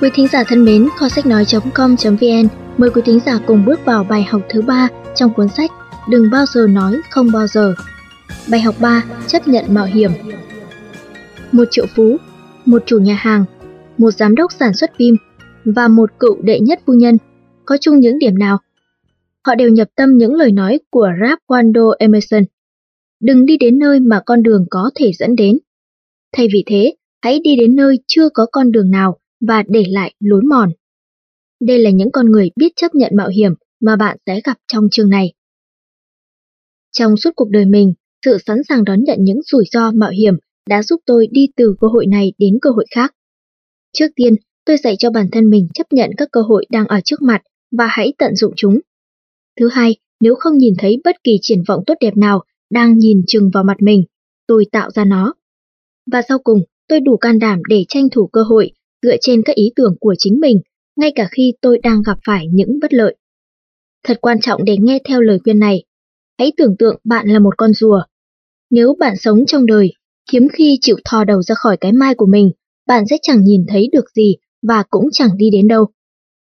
Quý thính giả thân mến, kho sách nói.com.vn mời quý thính giả cùng bước vào bài học thứ ba trong cuốn sách Đừng bao giờ nói không bao giờ. Bài học 3: Chấp nhận mạo hiểm. Một triệu phú, một chủ nhà hàng, một giám đốc sản xuất phim và một cựu đệ nhất phu nhân có chung những điểm nào? Họ đều nhập tâm những lời nói của Ralph Waldo Emerson. Đừng đi đến nơi mà con đường có thể dẫn đến. Thay vì thế, hãy đi đến nơi chưa có con đường nào và để lại lối mòn. Đây là những con người biết chấp nhận mạo hiểm mà bạn sẽ gặp trong chương này. Trong suốt cuộc đời mình, sự sẵn sàng đón nhận những rủi ro mạo hiểm đã giúp tôi đi từ cơ hội này đến cơ hội khác. Trước tiên, tôi dạy cho bản thân mình chấp nhận các cơ hội đang ở trước mặt và hãy tận dụng chúng. Thứ hai, nếu không nhìn thấy bất kỳ triển vọng tốt đẹp nào đang nhìn chừng vào mặt mình, tôi tạo ra nó. Và sau cùng, tôi đủ can đảm để tranh thủ cơ hội dựa trên các ý tưởng của chính mình, ngay cả khi tôi đang gặp phải những bất lợi. Thật quan trọng để nghe theo lời khuyên này. Hãy tưởng tượng bạn là một con rùa. Nếu bạn sống trong đời, hiếm khi chịu thò đầu ra khỏi cái mai của mình, bạn sẽ chẳng nhìn thấy được gì và cũng chẳng đi đến đâu.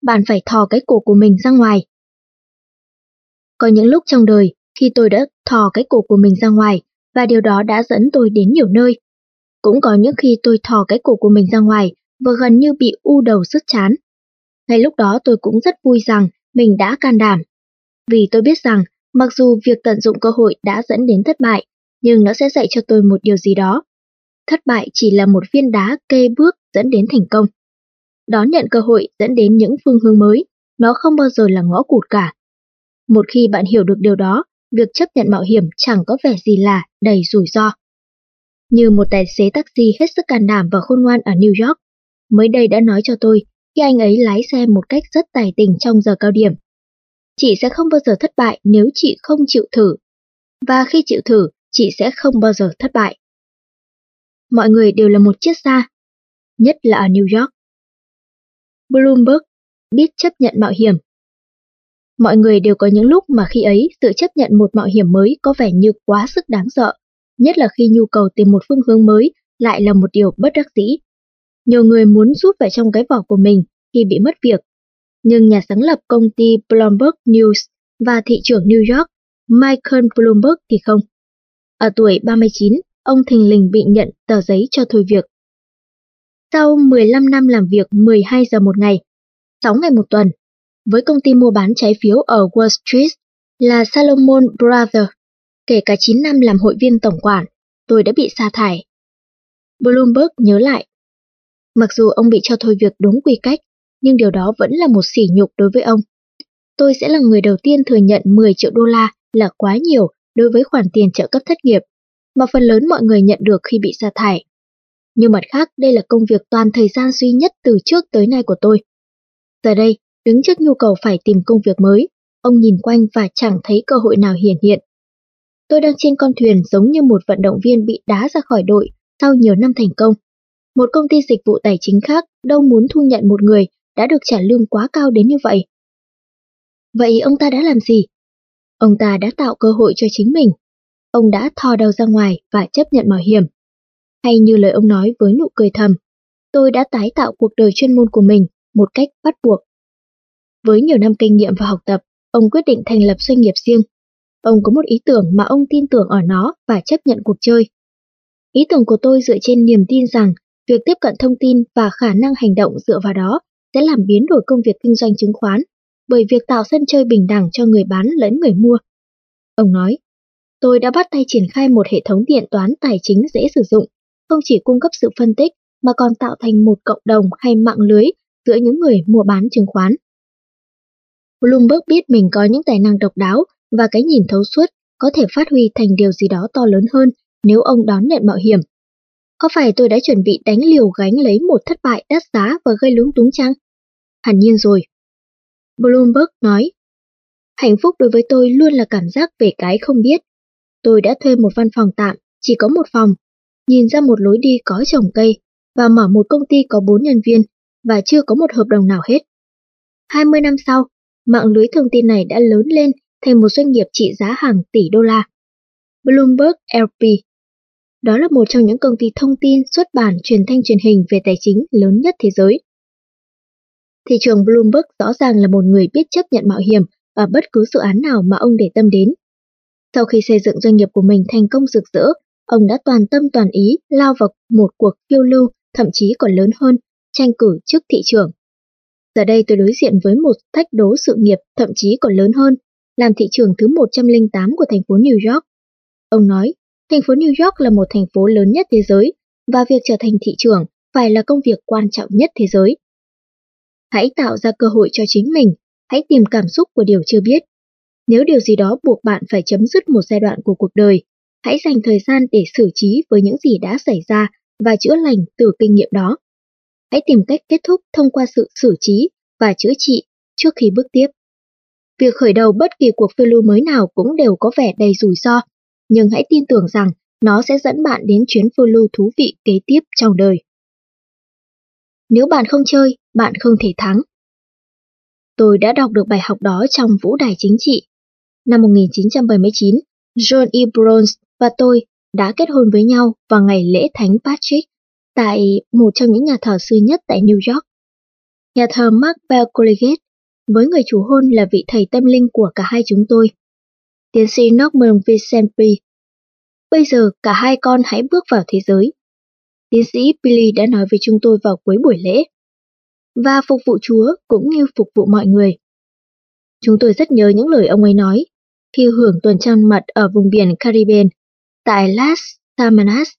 Bạn phải thò cái cổ của mình ra ngoài. Có những lúc trong đời, khi tôi đã thò cái cổ của mình ra ngoài, và điều đó đã dẫn tôi đến nhiều nơi. Cũng có những khi tôi thò cái cổ của mình ra ngoài và gần như bị u đầu sức chán. Ngay lúc đó tôi cũng rất vui rằng mình đã can đảm. Vì tôi biết rằng, mặc dù việc tận dụng cơ hội đã dẫn đến thất bại, nhưng nó sẽ dạy cho tôi một điều gì đó. Thất bại chỉ là một viên đá kê bước dẫn đến thành công. Đón nhận cơ hội dẫn đến những phương hướng mới, nó không bao giờ là ngõ cụt cả. Một khi bạn hiểu được điều đó, việc chấp nhận mạo hiểm chẳng có vẻ gì là đầy rủi ro. Như một tài xế taxi hết sức can đảm và khôn ngoan ở New York, mới đây đã nói cho tôi khi anh ấy lái xe một cách rất tài tình trong giờ cao điểm. Chị sẽ không bao giờ thất bại nếu chị không chịu thử. Và khi chịu thử, chị sẽ không bao giờ thất bại. Mọi người đều là một chiếc xa, nhất là ở New York. Bloomberg biết chấp nhận mạo hiểm. Mọi người đều có những lúc mà khi ấy sự chấp nhận một mạo hiểm mới có vẻ như quá sức đáng sợ, nhất là khi nhu cầu tìm một phương hướng mới lại là một điều bất đắc dĩ. Nhiều người muốn rút vào trong cái vỏ của mình khi bị mất việc. Nhưng nhà sáng lập công ty Bloomberg News và thị trưởng New York, Michael Bloomberg thì không. Ở tuổi 39, ông thình lình bị nhận tờ giấy cho thôi việc. Sau 15 năm làm việc 12 giờ một ngày, 6 ngày một tuần, với công ty mua bán trái phiếu ở Wall Street là Salomon Brothers, kể cả 9 năm làm hội viên tổng quản, tôi đã bị sa thải. Bloomberg nhớ lại Mặc dù ông bị cho thôi việc đúng quy cách, nhưng điều đó vẫn là một sỉ nhục đối với ông. Tôi sẽ là người đầu tiên thừa nhận 10 triệu đô la là quá nhiều đối với khoản tiền trợ cấp thất nghiệp, mà phần lớn mọi người nhận được khi bị sa thải. Nhưng mặt khác, đây là công việc toàn thời gian duy nhất từ trước tới nay của tôi. Giờ đây, đứng trước nhu cầu phải tìm công việc mới, ông nhìn quanh và chẳng thấy cơ hội nào hiển hiện. Tôi đang trên con thuyền giống như một vận động viên bị đá ra khỏi đội sau nhiều năm thành công. Một công ty dịch vụ tài chính khác đâu muốn thu nhận một người đã được trả lương quá cao đến như vậy. Vậy ông ta đã làm gì? Ông ta đã tạo cơ hội cho chính mình. Ông đã thò đầu ra ngoài và chấp nhận mạo hiểm. Hay như lời ông nói với nụ cười thầm, tôi đã tái tạo cuộc đời chuyên môn của mình một cách bắt buộc. Với nhiều năm kinh nghiệm và học tập, ông quyết định thành lập doanh nghiệp riêng. Ông có một ý tưởng mà ông tin tưởng ở nó và chấp nhận cuộc chơi. Ý tưởng của tôi dựa trên niềm tin rằng Việc tiếp cận thông tin và khả năng hành động dựa vào đó sẽ làm biến đổi công việc kinh doanh chứng khoán, bởi việc tạo sân chơi bình đẳng cho người bán lẫn người mua. Ông nói, tôi đã bắt tay triển khai một hệ thống điện toán tài chính dễ sử dụng, không chỉ cung cấp sự phân tích mà còn tạo thành một cộng đồng hay mạng lưới giữa những người mua bán chứng khoán. Bloomberg biết mình có những tài năng độc đáo và cái nhìn thấu suốt có thể phát huy thành điều gì đó to lớn hơn nếu ông đón nhận mạo hiểm có phải tôi đã chuẩn bị đánh liều gánh lấy một thất bại đắt giá và gây lúng túng chăng? Hẳn nhiên rồi. Bloomberg nói, hạnh phúc đối với tôi luôn là cảm giác về cái không biết. Tôi đã thuê một văn phòng tạm, chỉ có một phòng, nhìn ra một lối đi có trồng cây và mở một công ty có bốn nhân viên và chưa có một hợp đồng nào hết. 20 năm sau, mạng lưới thông tin này đã lớn lên thành một doanh nghiệp trị giá hàng tỷ đô la. Bloomberg LP đó là một trong những công ty thông tin, xuất bản, truyền thanh truyền hình về tài chính lớn nhất thế giới. Thị trường Bloomberg rõ ràng là một người biết chấp nhận mạo hiểm và bất cứ dự án nào mà ông để tâm đến. Sau khi xây dựng doanh nghiệp của mình thành công rực rỡ, ông đã toàn tâm toàn ý lao vào một cuộc phiêu lưu, thậm chí còn lớn hơn, tranh cử trước thị trường. Giờ đây tôi đối diện với một thách đố sự nghiệp thậm chí còn lớn hơn, làm thị trường thứ 108 của thành phố New York. Ông nói, thành phố New York là một thành phố lớn nhất thế giới, và việc trở thành thị trường phải là công việc quan trọng nhất thế giới. Hãy tạo ra cơ hội cho chính mình, hãy tìm cảm xúc của điều chưa biết. Nếu điều gì đó buộc bạn phải chấm dứt một giai đoạn của cuộc đời, hãy dành thời gian để xử trí với những gì đã xảy ra và chữa lành từ kinh nghiệm đó. Hãy tìm cách kết thúc thông qua sự xử trí và chữa trị trước khi bước tiếp. Việc khởi đầu bất kỳ cuộc phiêu lưu mới nào cũng đều có vẻ đầy rủi ro, nhưng hãy tin tưởng rằng nó sẽ dẫn bạn đến chuyến phiêu lưu thú vị kế tiếp trong đời. Nếu bạn không chơi, bạn không thể thắng. Tôi đã đọc được bài học đó trong vũ đài chính trị. Năm 1979, John E. Browns và tôi đã kết hôn với nhau vào ngày lễ Thánh Patrick tại một trong những nhà thờ xưa nhất tại New York. Nhà thờ Mark Bell Collegiate, với người chủ hôn là vị thầy tâm linh của cả hai chúng tôi. Tiến sĩ Norman Vincent Bây giờ cả hai con hãy bước vào thế giới. Tiến sĩ Billy đã nói với chúng tôi vào cuối buổi lễ. Và phục vụ Chúa cũng như phục vụ mọi người. Chúng tôi rất nhớ những lời ông ấy nói khi hưởng tuần trăng mật ở vùng biển Caribbean tại Las Samanas,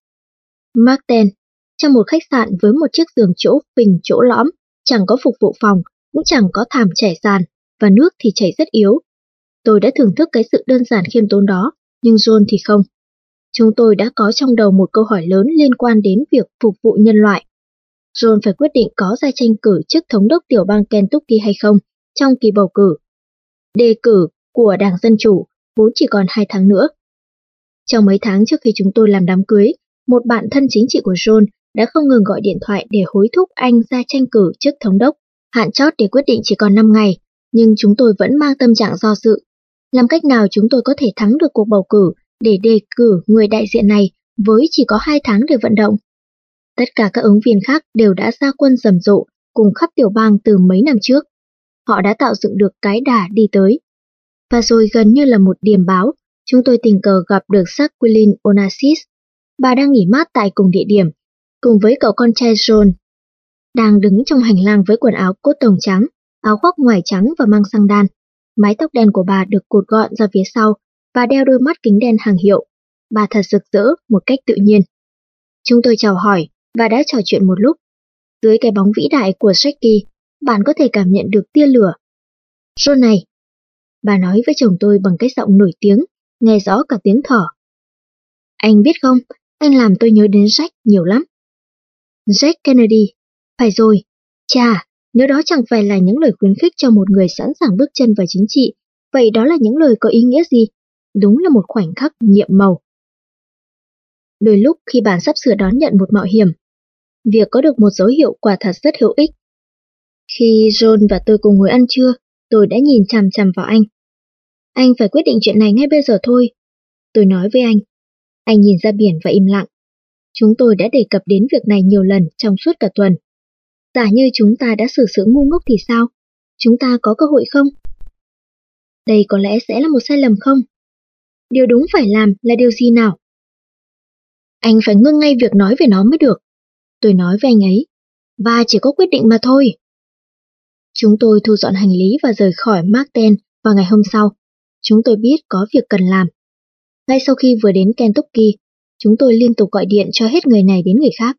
Martin, trong một khách sạn với một chiếc giường chỗ phình chỗ lõm, chẳng có phục vụ phòng, cũng chẳng có thảm trải sàn, và nước thì chảy rất yếu. Tôi đã thưởng thức cái sự đơn giản khiêm tốn đó, nhưng John thì không. Chúng tôi đã có trong đầu một câu hỏi lớn liên quan đến việc phục vụ nhân loại. John phải quyết định có ra tranh cử chức thống đốc tiểu bang Kentucky hay không trong kỳ bầu cử. Đề cử của Đảng Dân Chủ vốn chỉ còn hai tháng nữa. Trong mấy tháng trước khi chúng tôi làm đám cưới, một bạn thân chính trị của John đã không ngừng gọi điện thoại để hối thúc anh ra tranh cử chức thống đốc. Hạn chót để quyết định chỉ còn 5 ngày, nhưng chúng tôi vẫn mang tâm trạng do dự. Làm cách nào chúng tôi có thể thắng được cuộc bầu cử để đề cử người đại diện này với chỉ có 2 tháng để vận động? Tất cả các ứng viên khác đều đã ra quân rầm rộ cùng khắp tiểu bang từ mấy năm trước. Họ đã tạo dựng được cái đà đi tới. Và rồi gần như là một điểm báo, chúng tôi tình cờ gặp được Jacqueline Onassis. Bà đang nghỉ mát tại cùng địa điểm, cùng với cậu con trai John. Đang đứng trong hành lang với quần áo cốt tồng trắng, áo khoác ngoài trắng và mang xăng đan. Mái tóc đen của bà được cột gọn ra phía sau và đeo đôi mắt kính đen hàng hiệu. Bà thật rực rỡ một cách tự nhiên. Chúng tôi chào hỏi và đã trò chuyện một lúc. Dưới cái bóng vĩ đại của Jackie, bạn có thể cảm nhận được tia lửa. John này, bà nói với chồng tôi bằng cái giọng nổi tiếng, nghe rõ cả tiếng thở. Anh biết không, anh làm tôi nhớ đến Jack nhiều lắm. Jack Kennedy, phải rồi, cha nếu đó chẳng phải là những lời khuyến khích cho một người sẵn sàng bước chân vào chính trị, vậy đó là những lời có ý nghĩa gì? Đúng là một khoảnh khắc nhiệm màu. Đôi lúc khi bạn sắp sửa đón nhận một mạo hiểm, việc có được một dấu hiệu quả thật rất hữu ích. Khi John và tôi cùng ngồi ăn trưa, tôi đã nhìn chằm chằm vào anh. Anh phải quyết định chuyện này ngay bây giờ thôi. Tôi nói với anh. Anh nhìn ra biển và im lặng. Chúng tôi đã đề cập đến việc này nhiều lần trong suốt cả tuần. Giả như chúng ta đã xử sự ngu ngốc thì sao? Chúng ta có cơ hội không? Đây có lẽ sẽ là một sai lầm không? Điều đúng phải làm là điều gì nào? Anh phải ngưng ngay việc nói về nó mới được. Tôi nói với anh ấy. Và chỉ có quyết định mà thôi. Chúng tôi thu dọn hành lý và rời khỏi Marten vào ngày hôm sau. Chúng tôi biết có việc cần làm. Ngay sau khi vừa đến Kentucky, chúng tôi liên tục gọi điện cho hết người này đến người khác.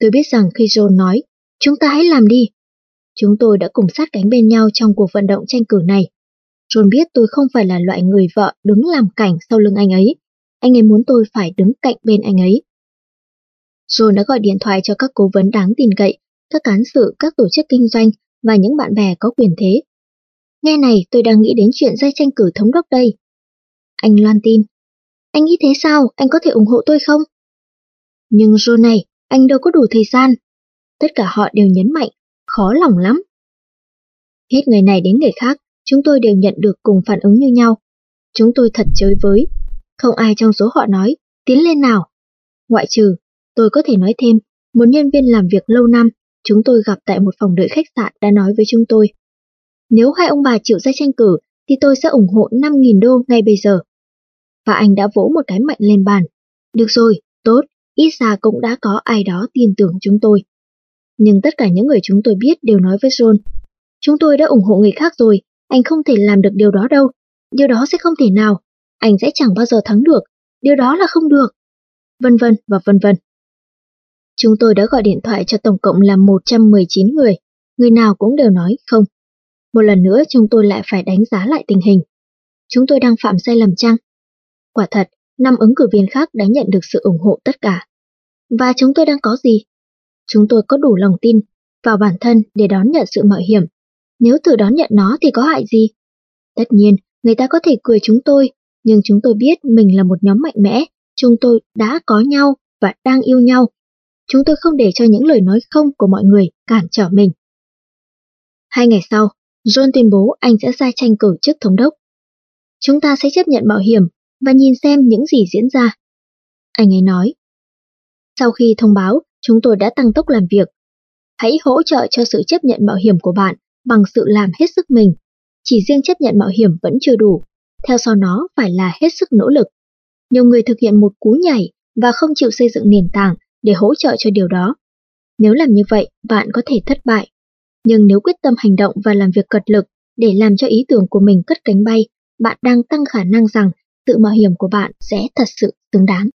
Tôi biết rằng khi John nói, chúng ta hãy làm đi. Chúng tôi đã cùng sát cánh bên nhau trong cuộc vận động tranh cử này. John biết tôi không phải là loại người vợ đứng làm cảnh sau lưng anh ấy. Anh ấy muốn tôi phải đứng cạnh bên anh ấy. John đã gọi điện thoại cho các cố vấn đáng tin cậy, các cán sự, các tổ chức kinh doanh và những bạn bè có quyền thế. Nghe này, tôi đang nghĩ đến chuyện dây tranh cử thống đốc đây. Anh loan tin. Anh nghĩ thế sao? Anh có thể ủng hộ tôi không? Nhưng John này, anh đâu có đủ thời gian. Tất cả họ đều nhấn mạnh, khó lòng lắm. Hết người này đến người khác, chúng tôi đều nhận được cùng phản ứng như nhau. Chúng tôi thật chơi với. Không ai trong số họ nói, tiến lên nào. Ngoại trừ, tôi có thể nói thêm, một nhân viên làm việc lâu năm, chúng tôi gặp tại một phòng đợi khách sạn đã nói với chúng tôi. Nếu hai ông bà chịu ra tranh cử, thì tôi sẽ ủng hộ 5.000 đô ngay bây giờ. Và anh đã vỗ một cái mạnh lên bàn. Được rồi, tốt, ít ra cũng đã có ai đó tin tưởng chúng tôi. Nhưng tất cả những người chúng tôi biết đều nói với John. Chúng tôi đã ủng hộ người khác rồi, anh không thể làm được điều đó đâu. Điều đó sẽ không thể nào. Anh sẽ chẳng bao giờ thắng được. Điều đó là không được. Vân vân và vân vân. Chúng tôi đã gọi điện thoại cho tổng cộng là 119 người. Người nào cũng đều nói không. Một lần nữa chúng tôi lại phải đánh giá lại tình hình. Chúng tôi đang phạm sai lầm chăng? Quả thật, năm ứng cử viên khác đã nhận được sự ủng hộ tất cả. Và chúng tôi đang có gì? Chúng tôi có đủ lòng tin vào bản thân để đón nhận sự mạo hiểm. Nếu thử đón nhận nó thì có hại gì? Tất nhiên, người ta có thể cười chúng tôi, nhưng chúng tôi biết mình là một nhóm mạnh mẽ, chúng tôi đã có nhau và đang yêu nhau. Chúng tôi không để cho những lời nói không của mọi người cản trở mình. Hai ngày sau, John tuyên bố anh sẽ ra tranh cử chức thống đốc. Chúng ta sẽ chấp nhận mạo hiểm và nhìn xem những gì diễn ra. Anh ấy nói. Sau khi thông báo, chúng tôi đã tăng tốc làm việc. Hãy hỗ trợ cho sự chấp nhận mạo hiểm của bạn bằng sự làm hết sức mình. Chỉ riêng chấp nhận mạo hiểm vẫn chưa đủ, theo sau nó phải là hết sức nỗ lực. Nhiều người thực hiện một cú nhảy và không chịu xây dựng nền tảng để hỗ trợ cho điều đó. Nếu làm như vậy, bạn có thể thất bại. Nhưng nếu quyết tâm hành động và làm việc cật lực để làm cho ý tưởng của mình cất cánh bay, bạn đang tăng khả năng rằng sự mạo hiểm của bạn sẽ thật sự xứng đáng.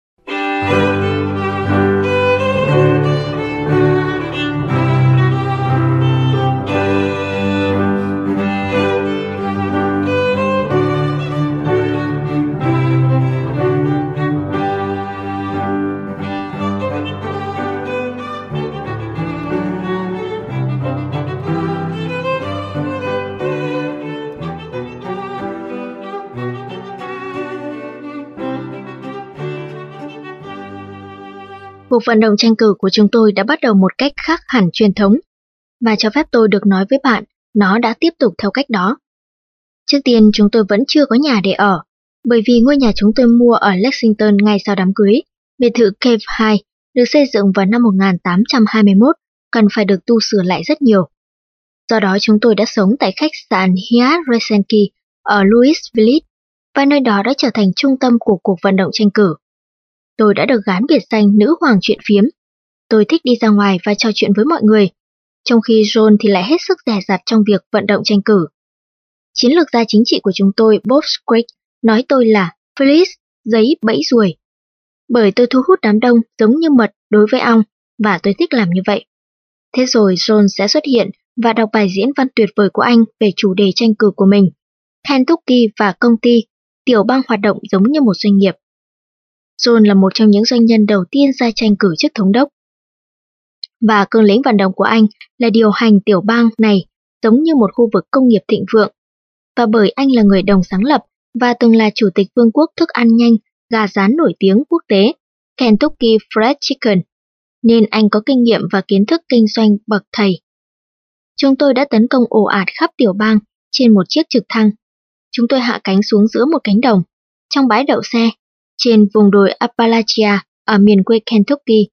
Cuộc vận động tranh cử của chúng tôi đã bắt đầu một cách khác hẳn truyền thống, và cho phép tôi được nói với bạn, nó đã tiếp tục theo cách đó. Trước tiên chúng tôi vẫn chưa có nhà để ở, bởi vì ngôi nhà chúng tôi mua ở Lexington ngay sau đám cưới, biệt thự Cave 2, được xây dựng vào năm 1821, cần phải được tu sửa lại rất nhiều. Do đó chúng tôi đã sống tại khách sạn Hyatt Regency ở Louisville và nơi đó đã trở thành trung tâm của cuộc vận động tranh cử tôi đã được gán biệt danh nữ hoàng chuyện phiếm. Tôi thích đi ra ngoài và trò chuyện với mọi người, trong khi John thì lại hết sức dè dặt trong việc vận động tranh cử. Chiến lược gia chính trị của chúng tôi, Bob Squig, nói tôi là Phyllis, giấy bẫy ruồi. Bởi tôi thu hút đám đông giống như mật đối với ong, và tôi thích làm như vậy. Thế rồi John sẽ xuất hiện và đọc bài diễn văn tuyệt vời của anh về chủ đề tranh cử của mình. Kentucky và công ty, tiểu bang hoạt động giống như một doanh nghiệp. John là một trong những doanh nhân đầu tiên ra tranh cử chức thống đốc. Và cương lĩnh vận động của anh là điều hành tiểu bang này giống như một khu vực công nghiệp thịnh vượng. Và bởi anh là người đồng sáng lập và từng là chủ tịch vương quốc thức ăn nhanh, gà rán nổi tiếng quốc tế, Kentucky Fried Chicken, nên anh có kinh nghiệm và kiến thức kinh doanh bậc thầy. Chúng tôi đã tấn công ồ ạt khắp tiểu bang trên một chiếc trực thăng. Chúng tôi hạ cánh xuống giữa một cánh đồng, trong bãi đậu xe, trên vùng đồi Appalachia ở miền quê Kentucky,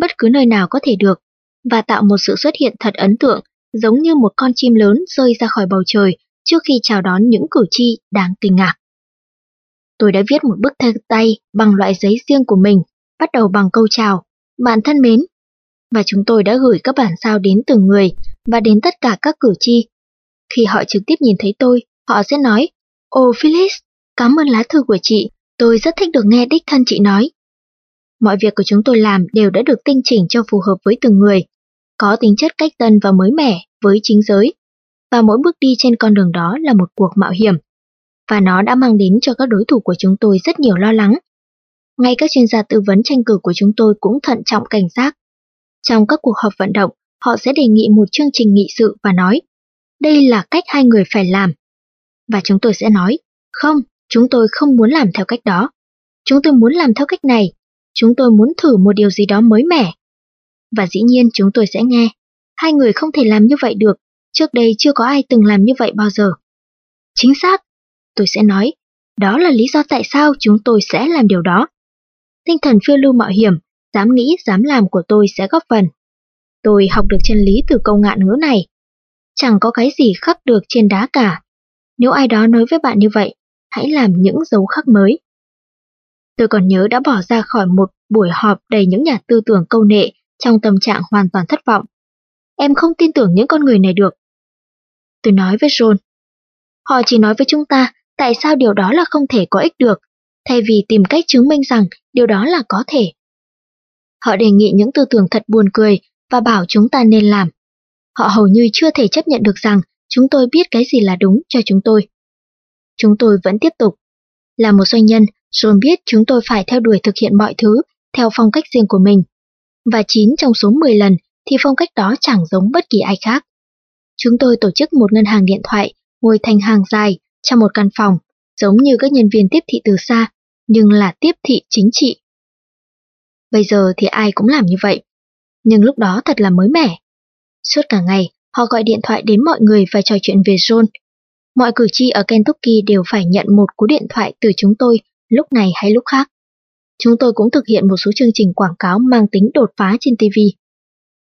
bất cứ nơi nào có thể được, và tạo một sự xuất hiện thật ấn tượng, giống như một con chim lớn rơi ra khỏi bầu trời trước khi chào đón những cử tri đáng kinh ngạc. Tôi đã viết một bức thư tay bằng loại giấy riêng của mình, bắt đầu bằng câu chào, bạn thân mến. Và chúng tôi đã gửi các bản sao đến từng người và đến tất cả các cử tri. Khi họ trực tiếp nhìn thấy tôi, họ sẽ nói, oh Phyllis, cảm ơn lá thư của chị, Tôi rất thích được nghe đích thân chị nói. Mọi việc của chúng tôi làm đều đã được tinh chỉnh cho phù hợp với từng người, có tính chất cách tân và mới mẻ với chính giới. Và mỗi bước đi trên con đường đó là một cuộc mạo hiểm. Và nó đã mang đến cho các đối thủ của chúng tôi rất nhiều lo lắng. Ngay các chuyên gia tư vấn tranh cử của chúng tôi cũng thận trọng cảnh giác. Trong các cuộc họp vận động, họ sẽ đề nghị một chương trình nghị sự và nói, đây là cách hai người phải làm. Và chúng tôi sẽ nói, không, Chúng tôi không muốn làm theo cách đó. Chúng tôi muốn làm theo cách này. Chúng tôi muốn thử một điều gì đó mới mẻ. Và dĩ nhiên chúng tôi sẽ nghe. Hai người không thể làm như vậy được. Trước đây chưa có ai từng làm như vậy bao giờ. Chính xác. Tôi sẽ nói. Đó là lý do tại sao chúng tôi sẽ làm điều đó. Tinh thần phiêu lưu mạo hiểm, dám nghĩ, dám làm của tôi sẽ góp phần. Tôi học được chân lý từ câu ngạn ngữ này. Chẳng có cái gì khắc được trên đá cả. Nếu ai đó nói với bạn như vậy, hãy làm những dấu khắc mới. Tôi còn nhớ đã bỏ ra khỏi một buổi họp đầy những nhà tư tưởng câu nệ trong tâm trạng hoàn toàn thất vọng. Em không tin tưởng những con người này được. Tôi nói với John. Họ chỉ nói với chúng ta tại sao điều đó là không thể có ích được, thay vì tìm cách chứng minh rằng điều đó là có thể. Họ đề nghị những tư tưởng thật buồn cười và bảo chúng ta nên làm. Họ hầu như chưa thể chấp nhận được rằng chúng tôi biết cái gì là đúng cho chúng tôi. Chúng tôi vẫn tiếp tục. Là một doanh nhân, John biết chúng tôi phải theo đuổi thực hiện mọi thứ theo phong cách riêng của mình. Và 9 trong số 10 lần thì phong cách đó chẳng giống bất kỳ ai khác. Chúng tôi tổ chức một ngân hàng điện thoại, ngồi thành hàng dài trong một căn phòng, giống như các nhân viên tiếp thị từ xa, nhưng là tiếp thị chính trị. Bây giờ thì ai cũng làm như vậy, nhưng lúc đó thật là mới mẻ. Suốt cả ngày, họ gọi điện thoại đến mọi người và trò chuyện về John. Mọi cử tri ở Kentucky đều phải nhận một cú điện thoại từ chúng tôi lúc này hay lúc khác. Chúng tôi cũng thực hiện một số chương trình quảng cáo mang tính đột phá trên TV.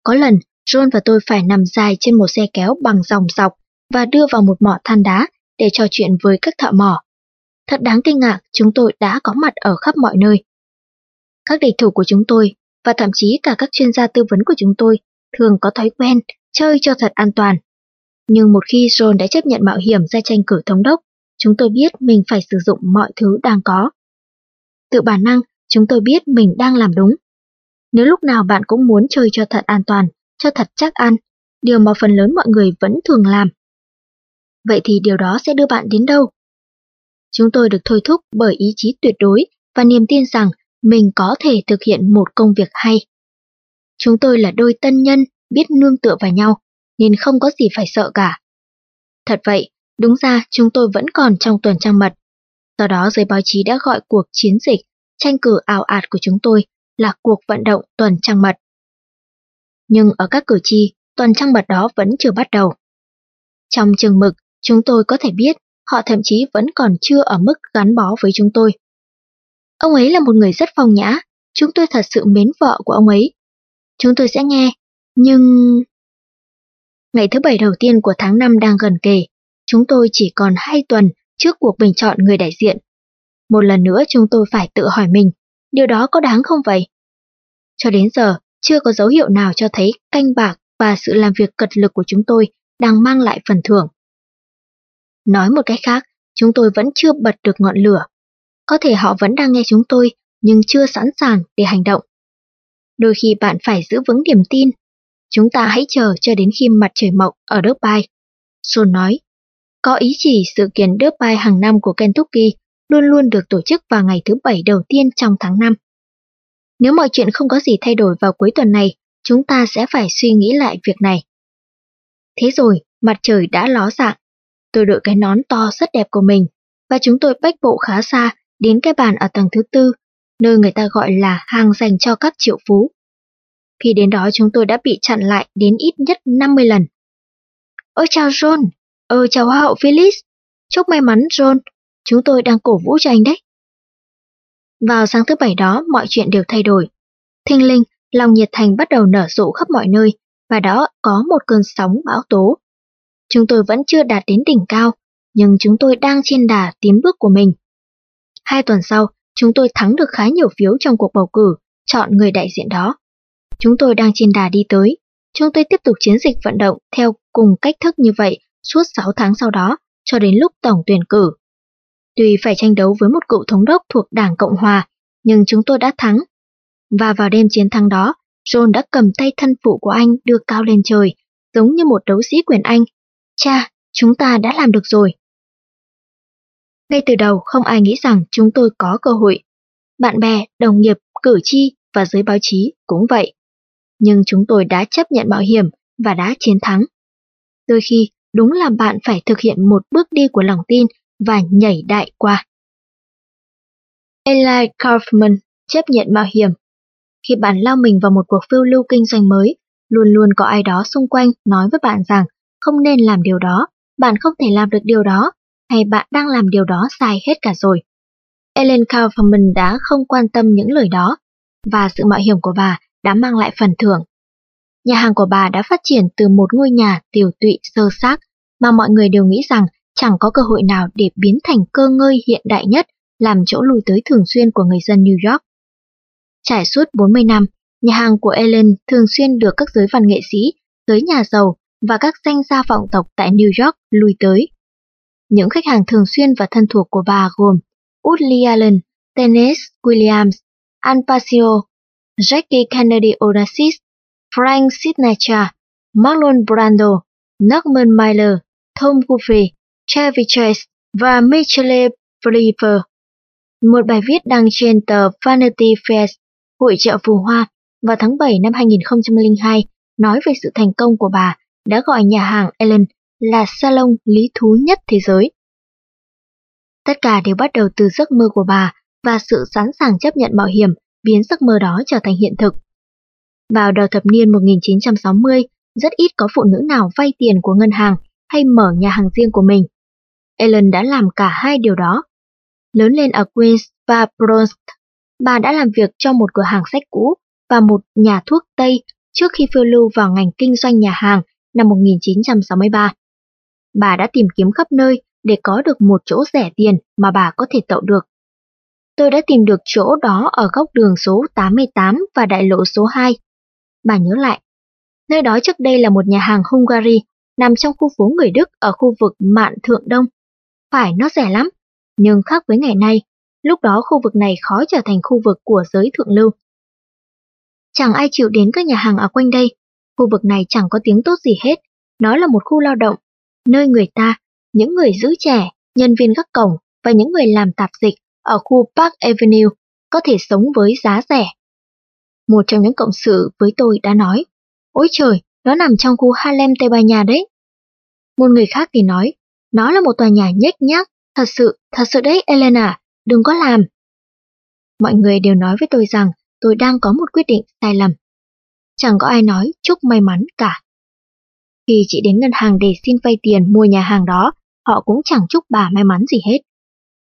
Có lần, John và tôi phải nằm dài trên một xe kéo bằng dòng dọc và đưa vào một mỏ than đá để trò chuyện với các thợ mỏ. Thật đáng kinh ngạc, chúng tôi đã có mặt ở khắp mọi nơi. Các địch thủ của chúng tôi, và thậm chí cả các chuyên gia tư vấn của chúng tôi, thường có thói quen chơi cho thật an toàn. Nhưng một khi John đã chấp nhận mạo hiểm ra tranh cử thống đốc, chúng tôi biết mình phải sử dụng mọi thứ đang có. Tự bản năng, chúng tôi biết mình đang làm đúng. Nếu lúc nào bạn cũng muốn chơi cho thật an toàn, cho thật chắc ăn, điều mà phần lớn mọi người vẫn thường làm. Vậy thì điều đó sẽ đưa bạn đến đâu? Chúng tôi được thôi thúc bởi ý chí tuyệt đối và niềm tin rằng mình có thể thực hiện một công việc hay. Chúng tôi là đôi tân nhân biết nương tựa vào nhau, nên không có gì phải sợ cả. Thật vậy, đúng ra chúng tôi vẫn còn trong tuần trăng mật. Do đó giới báo chí đã gọi cuộc chiến dịch tranh cử ảo ạt của chúng tôi là cuộc vận động tuần trăng mật. Nhưng ở các cử tri, tuần trăng mật đó vẫn chưa bắt đầu. Trong trường mực, chúng tôi có thể biết họ thậm chí vẫn còn chưa ở mức gắn bó với chúng tôi. Ông ấy là một người rất phong nhã, chúng tôi thật sự mến vợ của ông ấy. Chúng tôi sẽ nghe, nhưng... Ngày thứ bảy đầu tiên của tháng 5 đang gần kề, chúng tôi chỉ còn 2 tuần trước cuộc bình chọn người đại diện. Một lần nữa chúng tôi phải tự hỏi mình, điều đó có đáng không vậy? Cho đến giờ, chưa có dấu hiệu nào cho thấy canh bạc và sự làm việc cật lực của chúng tôi đang mang lại phần thưởng. Nói một cách khác, chúng tôi vẫn chưa bật được ngọn lửa. Có thể họ vẫn đang nghe chúng tôi, nhưng chưa sẵn sàng để hành động. Đôi khi bạn phải giữ vững niềm tin. Chúng ta hãy chờ cho đến khi mặt trời mọc ở Dubai. bay. John nói, có ý chỉ sự kiện Dubai hàng năm của Kentucky luôn luôn được tổ chức vào ngày thứ bảy đầu tiên trong tháng 5. Nếu mọi chuyện không có gì thay đổi vào cuối tuần này, chúng ta sẽ phải suy nghĩ lại việc này. Thế rồi, mặt trời đã ló dạng. Tôi đội cái nón to rất đẹp của mình, và chúng tôi bách bộ khá xa đến cái bàn ở tầng thứ tư, nơi người ta gọi là hàng dành cho các triệu phú. Khi đến đó chúng tôi đã bị chặn lại đến ít nhất 50 lần. Ơ chào John, ơ chào Hoa hậu Phyllis, chúc may mắn John, chúng tôi đang cổ vũ cho anh đấy. Vào sáng thứ bảy đó mọi chuyện đều thay đổi. Thinh linh, lòng nhiệt thành bắt đầu nở rộ khắp mọi nơi, và đó có một cơn sóng bão tố. Chúng tôi vẫn chưa đạt đến đỉnh cao, nhưng chúng tôi đang trên đà tiến bước của mình. Hai tuần sau, chúng tôi thắng được khá nhiều phiếu trong cuộc bầu cử, chọn người đại diện đó. Chúng tôi đang trên đà đi tới. Chúng tôi tiếp tục chiến dịch vận động theo cùng cách thức như vậy suốt 6 tháng sau đó, cho đến lúc tổng tuyển cử. Tuy phải tranh đấu với một cựu thống đốc thuộc Đảng Cộng Hòa, nhưng chúng tôi đã thắng. Và vào đêm chiến thắng đó, John đã cầm tay thân phụ của anh đưa cao lên trời, giống như một đấu sĩ quyền Anh. Cha, chúng ta đã làm được rồi. Ngay từ đầu không ai nghĩ rằng chúng tôi có cơ hội. Bạn bè, đồng nghiệp, cử tri và giới báo chí cũng vậy. Nhưng chúng tôi đã chấp nhận mạo hiểm và đã chiến thắng. Đôi khi, đúng là bạn phải thực hiện một bước đi của lòng tin và nhảy đại qua. Eli Kaufman chấp nhận mạo hiểm. Khi bạn lao mình vào một cuộc phiêu lưu kinh doanh mới, luôn luôn có ai đó xung quanh nói với bạn rằng không nên làm điều đó, bạn không thể làm được điều đó, hay bạn đang làm điều đó sai hết cả rồi. Ellen Kaufman đã không quan tâm những lời đó, và sự mạo hiểm của bà đã mang lại phần thưởng. nhà hàng của bà đã phát triển từ một ngôi nhà tiểu tụy sơ xác mà mọi người đều nghĩ rằng chẳng có cơ hội nào để biến thành cơ ngơi hiện đại nhất làm chỗ lùi tới thường xuyên của người dân New York. Trải suốt 40 năm, nhà hàng của Ellen thường xuyên được các giới văn nghệ sĩ, giới nhà giàu và các danh gia vọng tộc tại New York lui tới. Những khách hàng thường xuyên và thân thuộc của bà gồm Woodley Allen, Tennessee Williams, Al Pacio. Jackie Kennedy Onassis, Frank Sinatra, Marlon Brando, Norman Mailer, Tom Guthrie, Chevy Chase và Michelle Pfeiffer. Một bài viết đăng trên tờ Vanity Fair, hội trợ phù hoa, vào tháng 7 năm 2002 nói về sự thành công của bà đã gọi nhà hàng Ellen là salon lý thú nhất thế giới. Tất cả đều bắt đầu từ giấc mơ của bà và sự sẵn sàng chấp nhận mạo hiểm biến giấc mơ đó trở thành hiện thực. Vào đầu thập niên 1960, rất ít có phụ nữ nào vay tiền của ngân hàng hay mở nhà hàng riêng của mình. Ellen đã làm cả hai điều đó. Lớn lên ở Queens và Bronx, bà đã làm việc trong một cửa hàng sách cũ và một nhà thuốc Tây trước khi phiêu lưu vào ngành kinh doanh nhà hàng năm 1963. Bà đã tìm kiếm khắp nơi để có được một chỗ rẻ tiền mà bà có thể tậu được. Tôi đã tìm được chỗ đó ở góc đường số 88 và đại lộ số 2. Bà nhớ lại, nơi đó trước đây là một nhà hàng Hungary nằm trong khu phố người Đức ở khu vực Mạn Thượng Đông. Phải nó rẻ lắm, nhưng khác với ngày nay, lúc đó khu vực này khó trở thành khu vực của giới thượng lưu. Chẳng ai chịu đến các nhà hàng ở quanh đây, khu vực này chẳng có tiếng tốt gì hết, nó là một khu lao động, nơi người ta, những người giữ trẻ, nhân viên gác cổng và những người làm tạp dịch ở khu Park Avenue có thể sống với giá rẻ. Một trong những cộng sự với tôi đã nói, ôi trời, nó nằm trong khu Harlem Tây Ban Nha đấy. Một người khác thì nói, nó là một tòa nhà nhếch nhác, thật sự, thật sự đấy Elena, đừng có làm. Mọi người đều nói với tôi rằng tôi đang có một quyết định sai lầm. Chẳng có ai nói chúc may mắn cả. Khi chị đến ngân hàng để xin vay tiền mua nhà hàng đó, họ cũng chẳng chúc bà may mắn gì hết.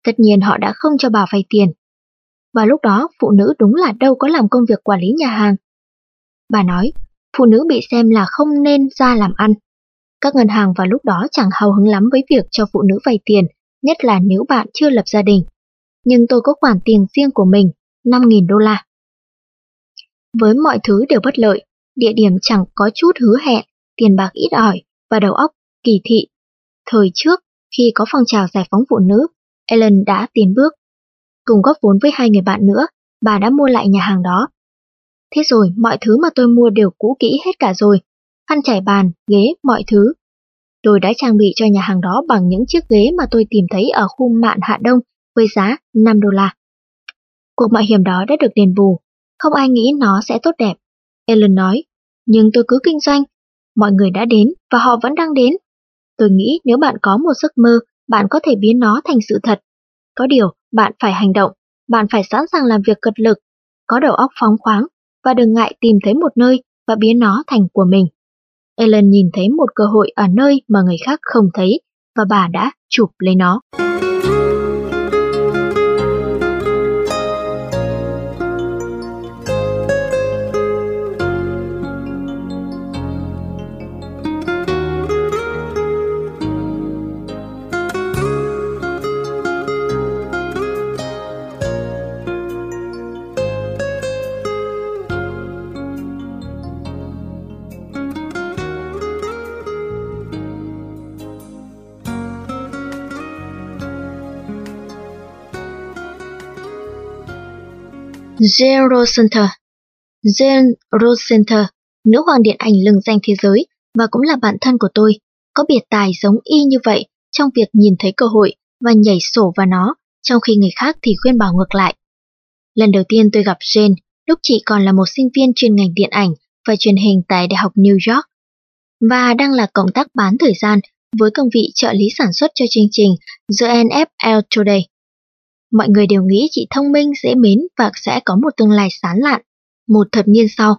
Tất nhiên họ đã không cho bà vay tiền. Và lúc đó phụ nữ đúng là đâu có làm công việc quản lý nhà hàng. Bà nói, phụ nữ bị xem là không nên ra làm ăn. Các ngân hàng vào lúc đó chẳng hào hứng lắm với việc cho phụ nữ vay tiền, nhất là nếu bạn chưa lập gia đình. Nhưng tôi có khoản tiền riêng của mình, 5.000 đô la. Với mọi thứ đều bất lợi, địa điểm chẳng có chút hứa hẹn, tiền bạc ít ỏi và đầu óc kỳ thị. Thời trước, khi có phong trào giải phóng phụ nữ, Ellen đã tiến bước. Cùng góp vốn với hai người bạn nữa, bà đã mua lại nhà hàng đó. Thế rồi, mọi thứ mà tôi mua đều cũ kỹ hết cả rồi. Khăn trải bàn, ghế, mọi thứ. Tôi đã trang bị cho nhà hàng đó bằng những chiếc ghế mà tôi tìm thấy ở khu mạn Hạ Đông với giá 5 đô la. Cuộc mạo hiểm đó đã được đền bù, không ai nghĩ nó sẽ tốt đẹp. Ellen nói, nhưng tôi cứ kinh doanh, mọi người đã đến và họ vẫn đang đến. Tôi nghĩ nếu bạn có một giấc mơ, bạn có thể biến nó thành sự thật. Có điều, bạn phải hành động, bạn phải sẵn sàng làm việc cật lực, có đầu óc phóng khoáng và đừng ngại tìm thấy một nơi và biến nó thành của mình. Ellen nhìn thấy một cơ hội ở nơi mà người khác không thấy và bà đã chụp lấy nó. Jane Center, Jane Center, nữ hoàng điện ảnh lừng danh thế giới và cũng là bạn thân của tôi, có biệt tài giống y như vậy trong việc nhìn thấy cơ hội và nhảy sổ vào nó, trong khi người khác thì khuyên bảo ngược lại. Lần đầu tiên tôi gặp Jane, lúc chị còn là một sinh viên chuyên ngành điện ảnh và truyền hình tại Đại học New York, và đang là cộng tác bán thời gian với công vị trợ lý sản xuất cho chương trình The NFL Today. Mọi người đều nghĩ chị thông minh, dễ mến và sẽ có một tương lai sáng lạn. Một thập niên sau,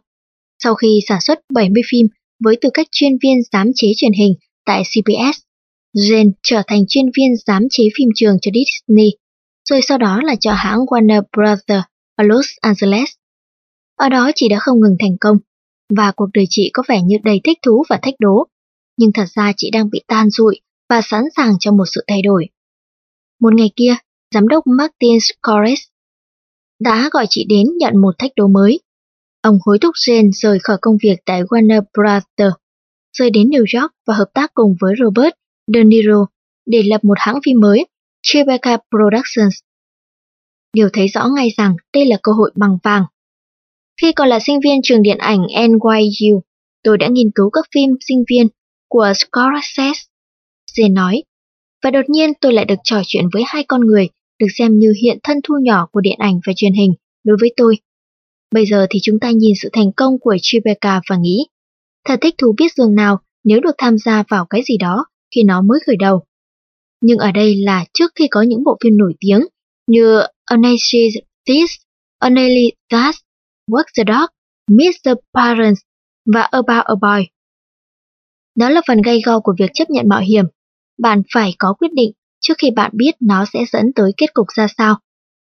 sau khi sản xuất 70 phim với tư cách chuyên viên giám chế truyền hình tại CBS, Jane trở thành chuyên viên giám chế phim trường cho Disney, rồi sau đó là cho hãng Warner Brothers ở Los Angeles. Ở đó chị đã không ngừng thành công. và cuộc đời chị có vẻ như đầy thích thú và thách đố. Nhưng thật ra chị đang bị tan rụi và sẵn sàng cho một sự thay đổi. Một ngày kia, giám đốc Martin Scores đã gọi chị đến nhận một thách đố mới. Ông hối thúc Jane rời khỏi công việc tại Warner Brothers, rời đến New York và hợp tác cùng với Robert De Niro để lập một hãng phim mới, Tribeca Productions. Điều thấy rõ ngay rằng đây là cơ hội bằng vàng. Khi còn là sinh viên trường điện ảnh NYU, tôi đã nghiên cứu các phim sinh viên của Scorsese. Jane nói, và đột nhiên tôi lại được trò chuyện với hai con người được xem như hiện thân thu nhỏ của điện ảnh và truyền hình đối với tôi. Bây giờ thì chúng ta nhìn sự thành công của Tribeca và nghĩ, thật thích thú biết dường nào nếu được tham gia vào cái gì đó khi nó mới khởi đầu. Nhưng ở đây là trước khi có những bộ phim nổi tiếng như Anastasia This, Anneli That, Work the Dog, Mr. Parents và About a Boy. Đó là phần gây go của việc chấp nhận mạo hiểm. Bạn phải có quyết định trước khi bạn biết nó sẽ dẫn tới kết cục ra sao.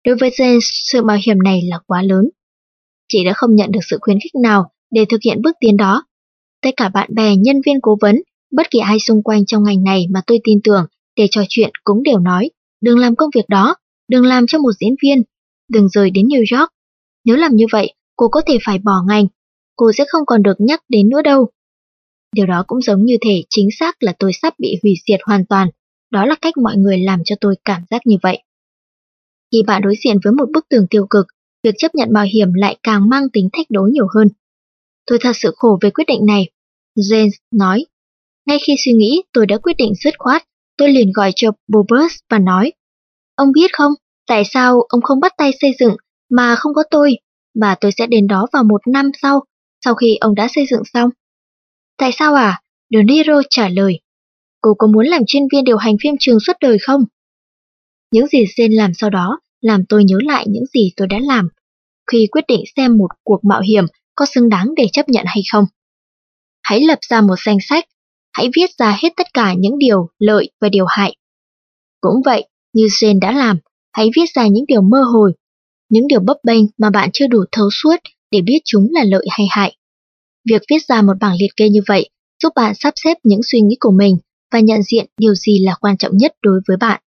Đối với James, sự mạo hiểm này là quá lớn. Chị đã không nhận được sự khuyến khích nào để thực hiện bước tiến đó. Tất cả bạn bè, nhân viên cố vấn, bất kỳ ai xung quanh trong ngành này mà tôi tin tưởng để trò chuyện cũng đều nói, đừng làm công việc đó, đừng làm cho một diễn viên, đừng rời đến New York. Nếu làm như vậy, cô có thể phải bỏ ngành, cô sẽ không còn được nhắc đến nữa đâu. Điều đó cũng giống như thể chính xác là tôi sắp bị hủy diệt hoàn toàn, đó là cách mọi người làm cho tôi cảm giác như vậy. Khi bạn đối diện với một bức tường tiêu cực, việc chấp nhận bảo hiểm lại càng mang tính thách đố nhiều hơn. Tôi thật sự khổ về quyết định này. James nói. Ngay khi suy nghĩ, tôi đã quyết định dứt khoát. Tôi liền gọi cho Bobus và nói. Ông biết không, tại sao ông không bắt tay xây dựng mà không có tôi, và tôi sẽ đến đó vào một năm sau, sau khi ông đã xây dựng xong. Tại sao à? De Niro trả lời. Cô có muốn làm chuyên viên điều hành phim trường suốt đời không? Những gì Zen làm sau đó làm tôi nhớ lại những gì tôi đã làm khi quyết định xem một cuộc mạo hiểm có xứng đáng để chấp nhận hay không. Hãy lập ra một danh sách, hãy viết ra hết tất cả những điều lợi và điều hại. Cũng vậy, như Jane đã làm, hãy viết ra những điều mơ hồ, những điều bấp bênh mà bạn chưa đủ thấu suốt để biết chúng là lợi hay hại. Việc viết ra một bảng liệt kê như vậy giúp bạn sắp xếp những suy nghĩ của mình và nhận diện điều gì là quan trọng nhất đối với bạn.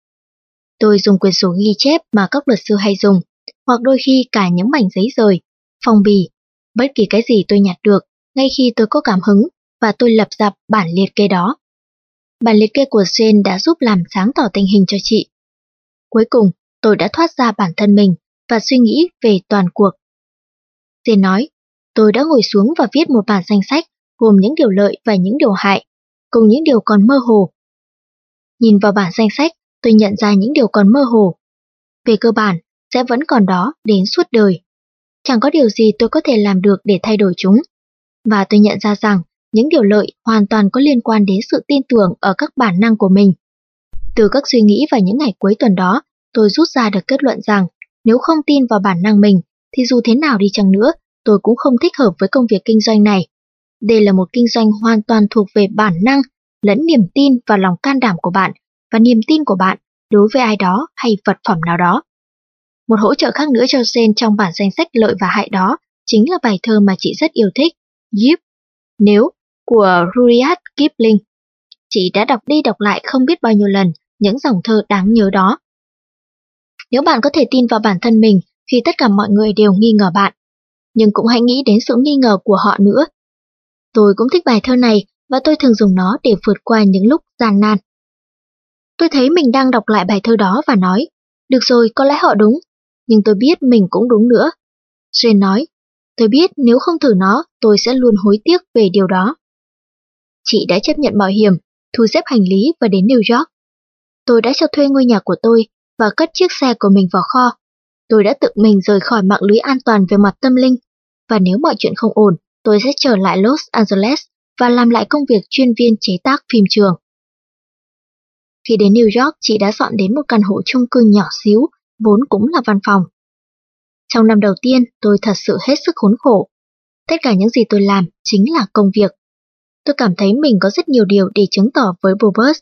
Tôi dùng quyển sổ ghi chép mà các luật sư hay dùng, hoặc đôi khi cả những mảnh giấy rời, phong bì, bất kỳ cái gì tôi nhặt được ngay khi tôi có cảm hứng và tôi lập ra bản liệt kê đó. Bản liệt kê của Jane đã giúp làm sáng tỏ tình hình cho chị. Cuối cùng, tôi đã thoát ra bản thân mình và suy nghĩ về toàn cuộc. Jane nói, tôi đã ngồi xuống và viết một bản danh sách gồm những điều lợi và những điều hại, cùng những điều còn mơ hồ. Nhìn vào bản danh sách, tôi nhận ra những điều còn mơ hồ. Về cơ bản, sẽ vẫn còn đó đến suốt đời. Chẳng có điều gì tôi có thể làm được để thay đổi chúng. Và tôi nhận ra rằng những điều lợi hoàn toàn có liên quan đến sự tin tưởng ở các bản năng của mình. Từ các suy nghĩ và những ngày cuối tuần đó, tôi rút ra được kết luận rằng nếu không tin vào bản năng mình, thì dù thế nào đi chăng nữa, tôi cũng không thích hợp với công việc kinh doanh này. Đây là một kinh doanh hoàn toàn thuộc về bản năng, lẫn niềm tin và lòng can đảm của bạn và niềm tin của bạn đối với ai đó hay vật phẩm nào đó. Một hỗ trợ khác nữa cho Sen trong bản danh sách lợi và hại đó chính là bài thơ mà chị rất yêu thích, Yip, Nếu, của Rudyard Kipling. Chị đã đọc đi đọc lại không biết bao nhiêu lần những dòng thơ đáng nhớ đó. Nếu bạn có thể tin vào bản thân mình khi tất cả mọi người đều nghi ngờ bạn, nhưng cũng hãy nghĩ đến sự nghi ngờ của họ nữa. Tôi cũng thích bài thơ này và tôi thường dùng nó để vượt qua những lúc gian nan. Tôi thấy mình đang đọc lại bài thơ đó và nói, được rồi, có lẽ họ đúng, nhưng tôi biết mình cũng đúng nữa. Jane nói, tôi biết nếu không thử nó, tôi sẽ luôn hối tiếc về điều đó. Chị đã chấp nhận mạo hiểm, thu xếp hành lý và đến New York. Tôi đã cho thuê ngôi nhà của tôi và cất chiếc xe của mình vào kho. Tôi đã tự mình rời khỏi mạng lưới an toàn về mặt tâm linh, và nếu mọi chuyện không ổn, tôi sẽ trở lại Los Angeles và làm lại công việc chuyên viên chế tác phim trường. Khi đến New York, chị đã dọn đến một căn hộ chung cư nhỏ xíu, vốn cũng là văn phòng. Trong năm đầu tiên, tôi thật sự hết sức khốn khổ. Tất cả những gì tôi làm chính là công việc. Tôi cảm thấy mình có rất nhiều điều để chứng tỏ với Bobus,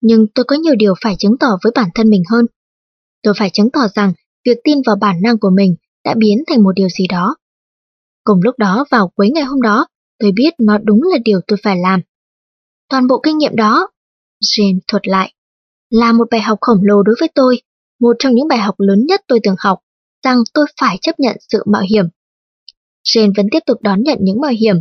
nhưng tôi có nhiều điều phải chứng tỏ với bản thân mình hơn. Tôi phải chứng tỏ rằng việc tin vào bản năng của mình đã biến thành một điều gì đó. Cùng lúc đó vào cuối ngày hôm đó, Tôi biết nó đúng là điều tôi phải làm. Toàn bộ kinh nghiệm đó, Jane thuật lại, là một bài học khổng lồ đối với tôi, một trong những bài học lớn nhất tôi từng học, rằng tôi phải chấp nhận sự mạo hiểm. Jane vẫn tiếp tục đón nhận những mạo hiểm.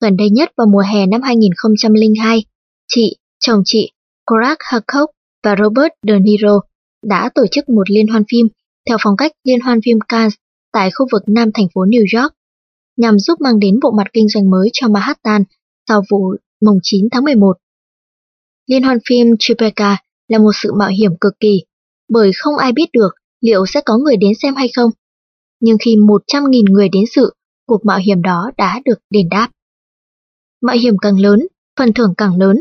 Gần đây nhất vào mùa hè năm 2002, chị, chồng chị, Korak Hakok và Robert De Niro đã tổ chức một liên hoan phim theo phong cách liên hoan phim Cannes tại khu vực nam thành phố New York, nhằm giúp mang đến bộ mặt kinh doanh mới cho Manhattan sau vụ mùng 9 tháng 11. Liên hoan phim Tribeca là một sự mạo hiểm cực kỳ, bởi không ai biết được liệu sẽ có người đến xem hay không. Nhưng khi 100.000 người đến sự, cuộc mạo hiểm đó đã được đền đáp. Mạo hiểm càng lớn, phần thưởng càng lớn.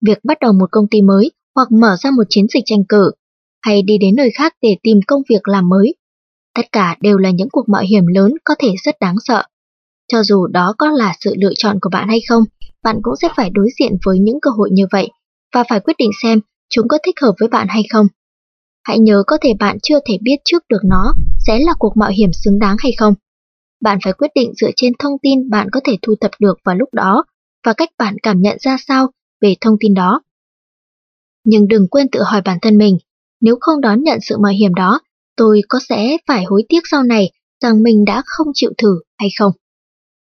Việc bắt đầu một công ty mới hoặc mở ra một chiến dịch tranh cử, hay đi đến nơi khác để tìm công việc làm mới. Tất cả đều là những cuộc mạo hiểm lớn có thể rất đáng sợ. Cho dù đó có là sự lựa chọn của bạn hay không, bạn cũng sẽ phải đối diện với những cơ hội như vậy và phải quyết định xem chúng có thích hợp với bạn hay không. Hãy nhớ có thể bạn chưa thể biết trước được nó sẽ là cuộc mạo hiểm xứng đáng hay không. Bạn phải quyết định dựa trên thông tin bạn có thể thu thập được vào lúc đó và cách bạn cảm nhận ra sao về thông tin đó. Nhưng đừng quên tự hỏi bản thân mình, nếu không đón nhận sự mạo hiểm đó, tôi có sẽ phải hối tiếc sau này rằng mình đã không chịu thử hay không.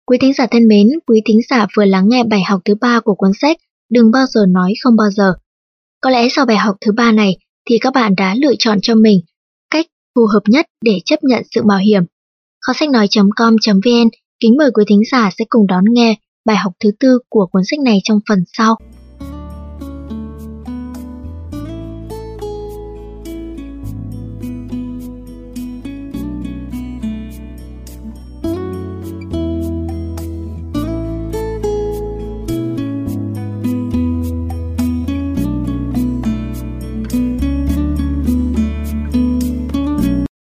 Quý thính giả thân mến, quý thính giả vừa lắng nghe bài học thứ ba của cuốn sách Đừng bao giờ nói không bao giờ. Có lẽ sau bài học thứ ba này thì các bạn đã lựa chọn cho mình cách phù hợp nhất để chấp nhận sự mạo hiểm. Kho sách nói.com.vn kính mời quý thính giả sẽ cùng đón nghe bài học thứ tư của cuốn sách này trong phần sau.